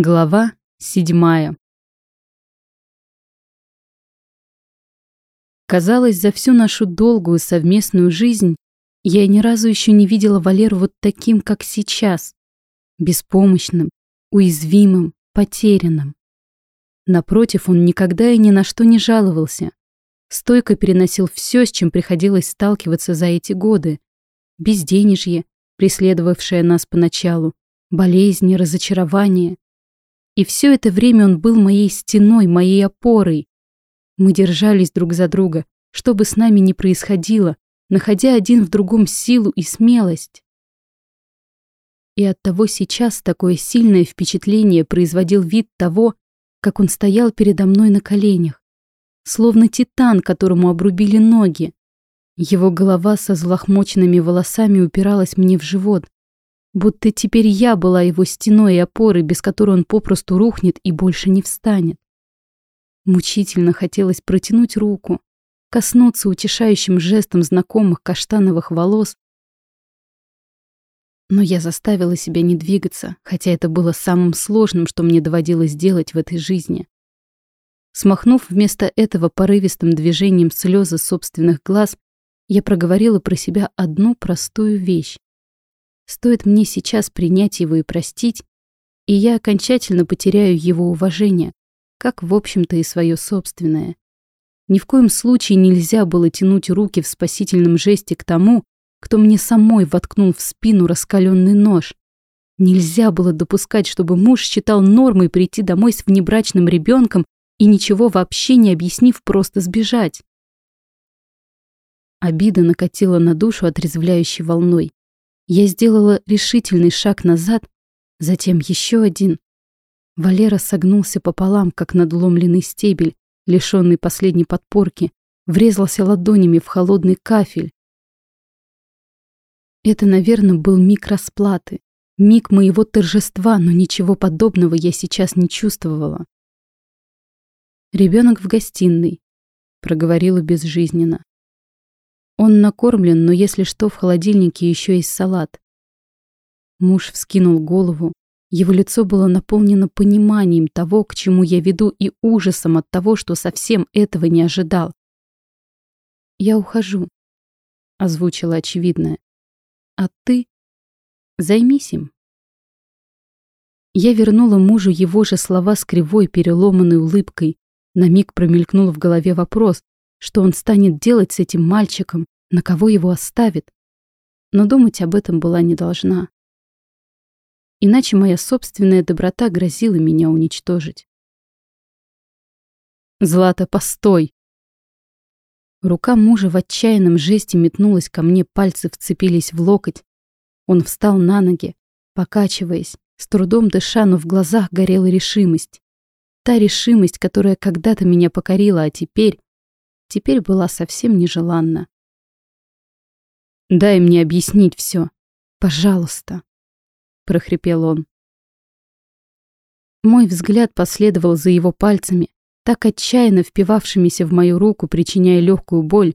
Глава седьмая. Казалось, за всю нашу долгую совместную жизнь я ни разу еще не видела Валеру вот таким, как сейчас. Беспомощным, уязвимым, потерянным. Напротив, он никогда и ни на что не жаловался. Стойко переносил все, с чем приходилось сталкиваться за эти годы. Безденежье, преследовавшее нас поначалу, болезни, разочарования. И все это время он был моей стеной, моей опорой. Мы держались друг за друга, что бы с нами ни происходило, находя один в другом силу и смелость. И оттого сейчас такое сильное впечатление производил вид того, как он стоял передо мной на коленях, словно титан, которому обрубили ноги. Его голова со злохмоченными волосами упиралась мне в живот, будто теперь я была его стеной и опорой, без которой он попросту рухнет и больше не встанет. Мучительно хотелось протянуть руку, коснуться утешающим жестом знакомых каштановых волос, но я заставила себя не двигаться, хотя это было самым сложным, что мне доводилось делать в этой жизни. Смахнув вместо этого порывистым движением слезы собственных глаз, я проговорила про себя одну простую вещь. Стоит мне сейчас принять его и простить, и я окончательно потеряю его уважение, как, в общем-то, и свое собственное. Ни в коем случае нельзя было тянуть руки в спасительном жесте к тому, кто мне самой воткнул в спину раскаленный нож. Нельзя было допускать, чтобы муж считал нормой прийти домой с внебрачным ребенком и ничего вообще не объяснив, просто сбежать. Обида накатила на душу отрезвляющей волной. Я сделала решительный шаг назад, затем еще один. Валера согнулся пополам, как надломленный стебель, лишенный последней подпорки, врезался ладонями в холодный кафель. Это, наверное, был миг расплаты, миг моего торжества, но ничего подобного я сейчас не чувствовала. Ребенок в гостиной, проговорила безжизненно. Он накормлен, но если что, в холодильнике еще есть салат. Муж вскинул голову. Его лицо было наполнено пониманием того, к чему я веду, и ужасом от того, что совсем этого не ожидал. «Я ухожу», — озвучила очевидное. «А ты займись им». Я вернула мужу его же слова с кривой переломанной улыбкой. На миг промелькнул в голове вопрос, что он станет делать с этим мальчиком, на кого его оставит. Но думать об этом была не должна. Иначе моя собственная доброта грозила меня уничтожить. «Злата, постой!» Рука мужа в отчаянном жесте метнулась ко мне, пальцы вцепились в локоть. Он встал на ноги, покачиваясь, с трудом дыша, но в глазах горела решимость. Та решимость, которая когда-то меня покорила, а теперь теперь была совсем нежеланна. «Дай мне объяснить все, пожалуйста», — прохрипел он. Мой взгляд последовал за его пальцами, так отчаянно впивавшимися в мою руку, причиняя легкую боль,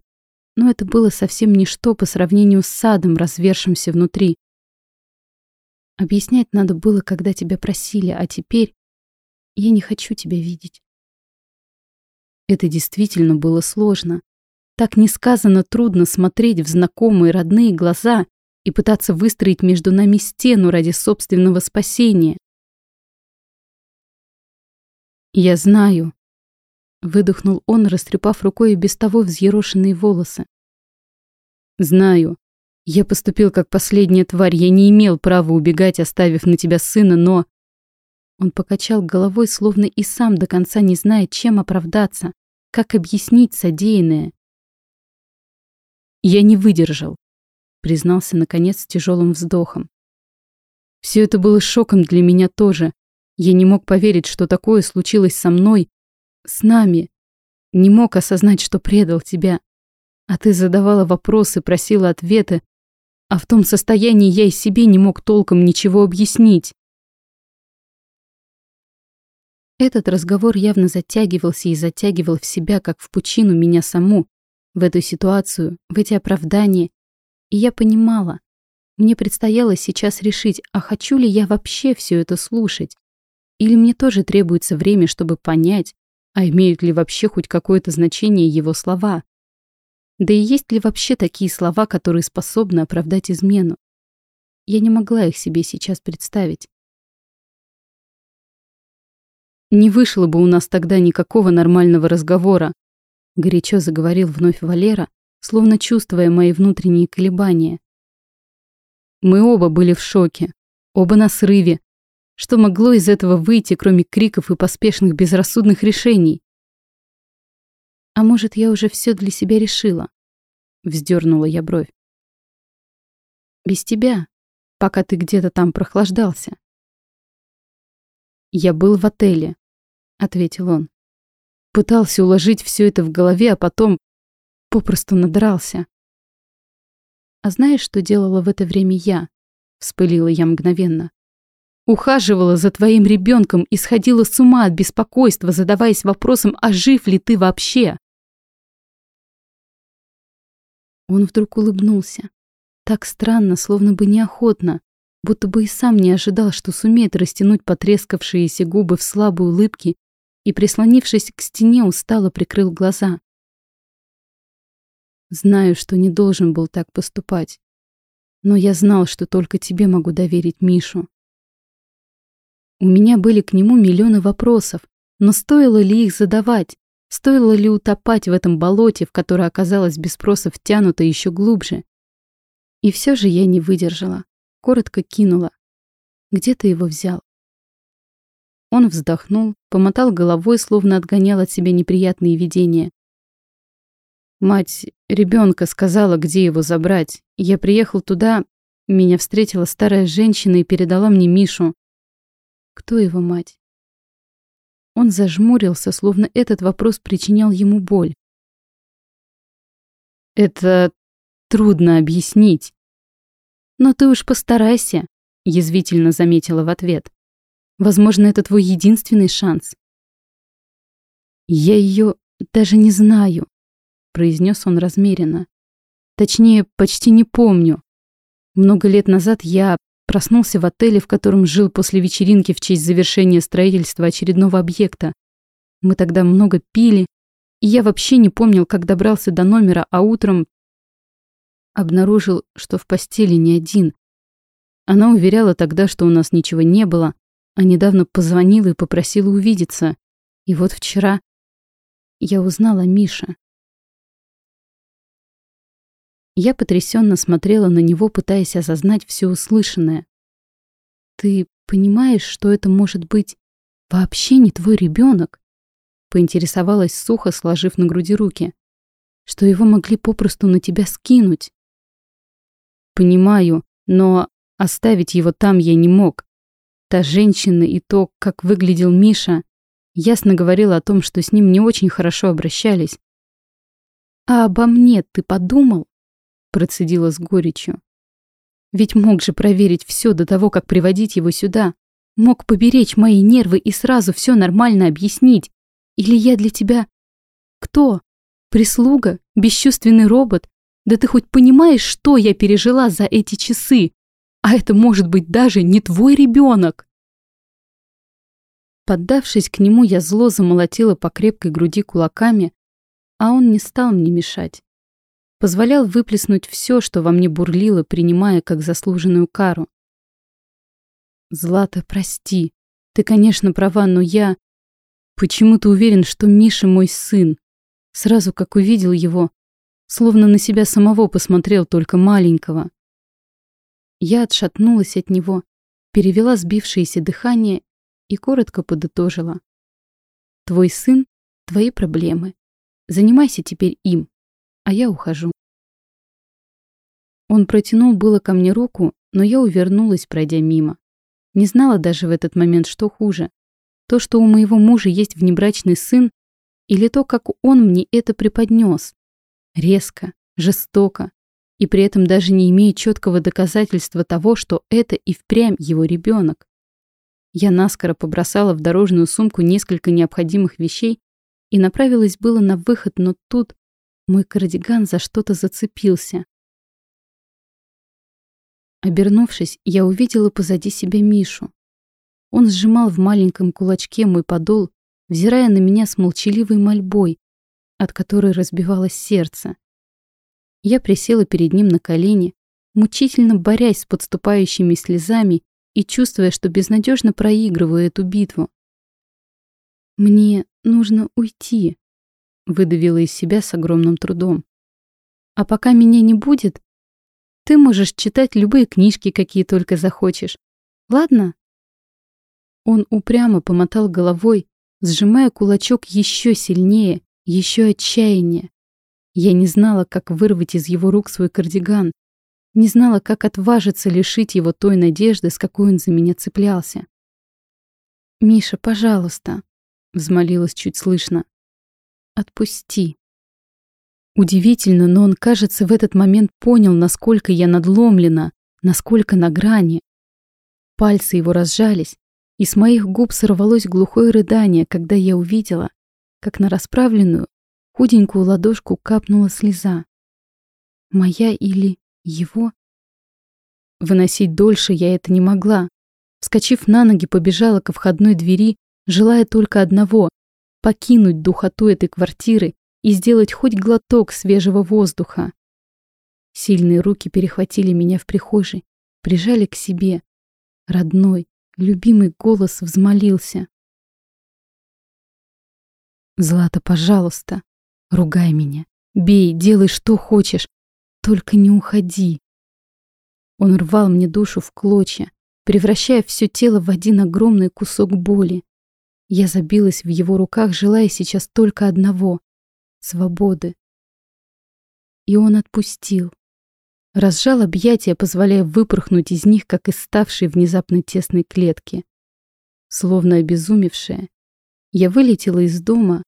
но это было совсем ничто по сравнению с садом, развершимся внутри. Объяснять надо было, когда тебя просили, а теперь я не хочу тебя видеть. Это действительно было сложно. Так несказанно трудно смотреть в знакомые родные глаза и пытаться выстроить между нами стену ради собственного спасения. «Я знаю», — выдохнул он, растрепав рукой без того взъерошенные волосы. «Знаю. Я поступил как последняя тварь. Я не имел права убегать, оставив на тебя сына, но...» Он покачал головой, словно и сам до конца не знает, чем оправдаться, как объяснить содеянное. «Я не выдержал», — признался, наконец, с тяжелым вздохом. Все это было шоком для меня тоже. Я не мог поверить, что такое случилось со мной, с нами. Не мог осознать, что предал тебя. А ты задавала вопросы, просила ответы, а в том состоянии я и себе не мог толком ничего объяснить. Этот разговор явно затягивался и затягивал в себя, как в пучину меня саму, в эту ситуацию, в эти оправдания. И я понимала, мне предстояло сейчас решить, а хочу ли я вообще все это слушать. Или мне тоже требуется время, чтобы понять, а имеют ли вообще хоть какое-то значение его слова? Да и есть ли вообще такие слова, которые способны оправдать измену? Я не могла их себе сейчас представить. Не вышло бы у нас тогда никакого нормального разговора, горячо заговорил вновь Валера, словно чувствуя мои внутренние колебания. Мы оба были в шоке, оба на срыве. Что могло из этого выйти, кроме криков и поспешных безрассудных решений? А может, я уже все для себя решила? Вздернула я бровь. Без тебя, пока ты где-то там прохлаждался. Я был в отеле, ответил он. Пытался уложить все это в голове, а потом попросту надрался. А знаешь, что делала в это время я? Вспылила я мгновенно. Ухаживала за твоим ребенком и сходила с ума от беспокойства, задаваясь вопросом, а жив ли ты вообще? Он вдруг улыбнулся. Так странно, словно бы неохотно, будто бы и сам не ожидал, что сумеет растянуть потрескавшиеся губы в слабой улыбке и, прислонившись к стене, устало прикрыл глаза. Знаю, что не должен был так поступать, но я знал, что только тебе могу доверить Мишу. У меня были к нему миллионы вопросов, но стоило ли их задавать? Стоило ли утопать в этом болоте, в которое оказалось без спроса втянуто еще глубже? И все же я не выдержала, коротко кинула. Где ты его взял? Он вздохнул, помотал головой, словно отгонял от себя неприятные видения. Мать ребенка сказала, где его забрать. Я приехал туда, меня встретила старая женщина и передала мне Мишу. Кто его мать? Он зажмурился, словно этот вопрос причинял ему боль. Это трудно объяснить. Но ты уж постарайся, язвительно заметила в ответ. Возможно, это твой единственный шанс. Я ее даже не знаю, произнес он размеренно. Точнее, почти не помню. Много лет назад я проснулся в отеле, в котором жил после вечеринки в честь завершения строительства очередного объекта. Мы тогда много пили, и я вообще не помнил, как добрался до номера, а утром обнаружил, что в постели не один. Она уверяла тогда, что у нас ничего не было, а недавно позвонила и попросила увидеться. И вот вчера я узнала Миша. Я потрясенно смотрела на него, пытаясь осознать все услышанное. «Ты понимаешь, что это может быть вообще не твой ребенок? Поинтересовалась сухо, сложив на груди руки. «Что его могли попросту на тебя скинуть?» «Понимаю, но оставить его там я не мог. Та женщина и то, как выглядел Миша, ясно говорила о том, что с ним не очень хорошо обращались. «А обо мне ты подумал?» Процедила с горечью. «Ведь мог же проверить все до того, как приводить его сюда. Мог поберечь мои нервы и сразу все нормально объяснить. Или я для тебя... Кто? Прислуга? Бесчувственный робот? Да ты хоть понимаешь, что я пережила за эти часы? А это может быть даже не твой ребенок. Поддавшись к нему, я зло замолотила по крепкой груди кулаками, а он не стал мне мешать. Позволял выплеснуть все, что во мне бурлило, принимая как заслуженную кару. «Злата, прости. Ты, конечно, права, но я... Почему ты уверен, что Миша мой сын? Сразу как увидел его, словно на себя самого посмотрел, только маленького. Я отшатнулась от него, перевела сбившееся дыхание и коротко подытожила. «Твой сын — твои проблемы. Занимайся теперь им, а я ухожу». Он протянул было ко мне руку, но я увернулась, пройдя мимо. Не знала даже в этот момент, что хуже. То, что у моего мужа есть внебрачный сын, или то, как он мне это преподнес. Резко, жестоко, и при этом даже не имея четкого доказательства того, что это и впрямь его ребенок. Я наскоро побросала в дорожную сумку несколько необходимых вещей и направилась было на выход, но тут мой кардиган за что-то зацепился. Обернувшись, я увидела позади себя Мишу. Он сжимал в маленьком кулачке мой подол, взирая на меня с молчаливой мольбой, от которой разбивалось сердце. Я присела перед ним на колени, мучительно борясь с подступающими слезами и чувствуя, что безнадежно проигрываю эту битву. «Мне нужно уйти», — выдавила из себя с огромным трудом. «А пока меня не будет, ты можешь читать любые книжки, какие только захочешь. Ладно?» Он упрямо помотал головой, сжимая кулачок еще сильнее, еще отчаяннее. Я не знала, как вырвать из его рук свой кардиган, не знала, как отважиться лишить его той надежды, с какой он за меня цеплялся. «Миша, пожалуйста», — взмолилась чуть слышно, — «отпусти». Удивительно, но он, кажется, в этот момент понял, насколько я надломлена, насколько на грани. Пальцы его разжались, и с моих губ сорвалось глухое рыдание, когда я увидела, как на расправленную, худенькую ладошку капнула слеза. Моя или его? Выносить дольше я это не могла. Вскочив на ноги, побежала ко входной двери, желая только одного — покинуть духоту этой квартиры и сделать хоть глоток свежего воздуха. Сильные руки перехватили меня в прихожей, прижали к себе. Родной, Любимый голос взмолился. «Злата, пожалуйста, ругай меня, бей, делай что хочешь, только не уходи». Он рвал мне душу в клочья, превращая все тело в один огромный кусок боли. Я забилась в его руках, желая сейчас только одного — свободы. И он отпустил. Разжал объятия, позволяя выпорхнуть из них, как из ставшей внезапно тесной клетки. Словно обезумевшая, я вылетела из дома,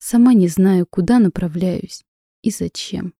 сама не знаю, куда направляюсь и зачем.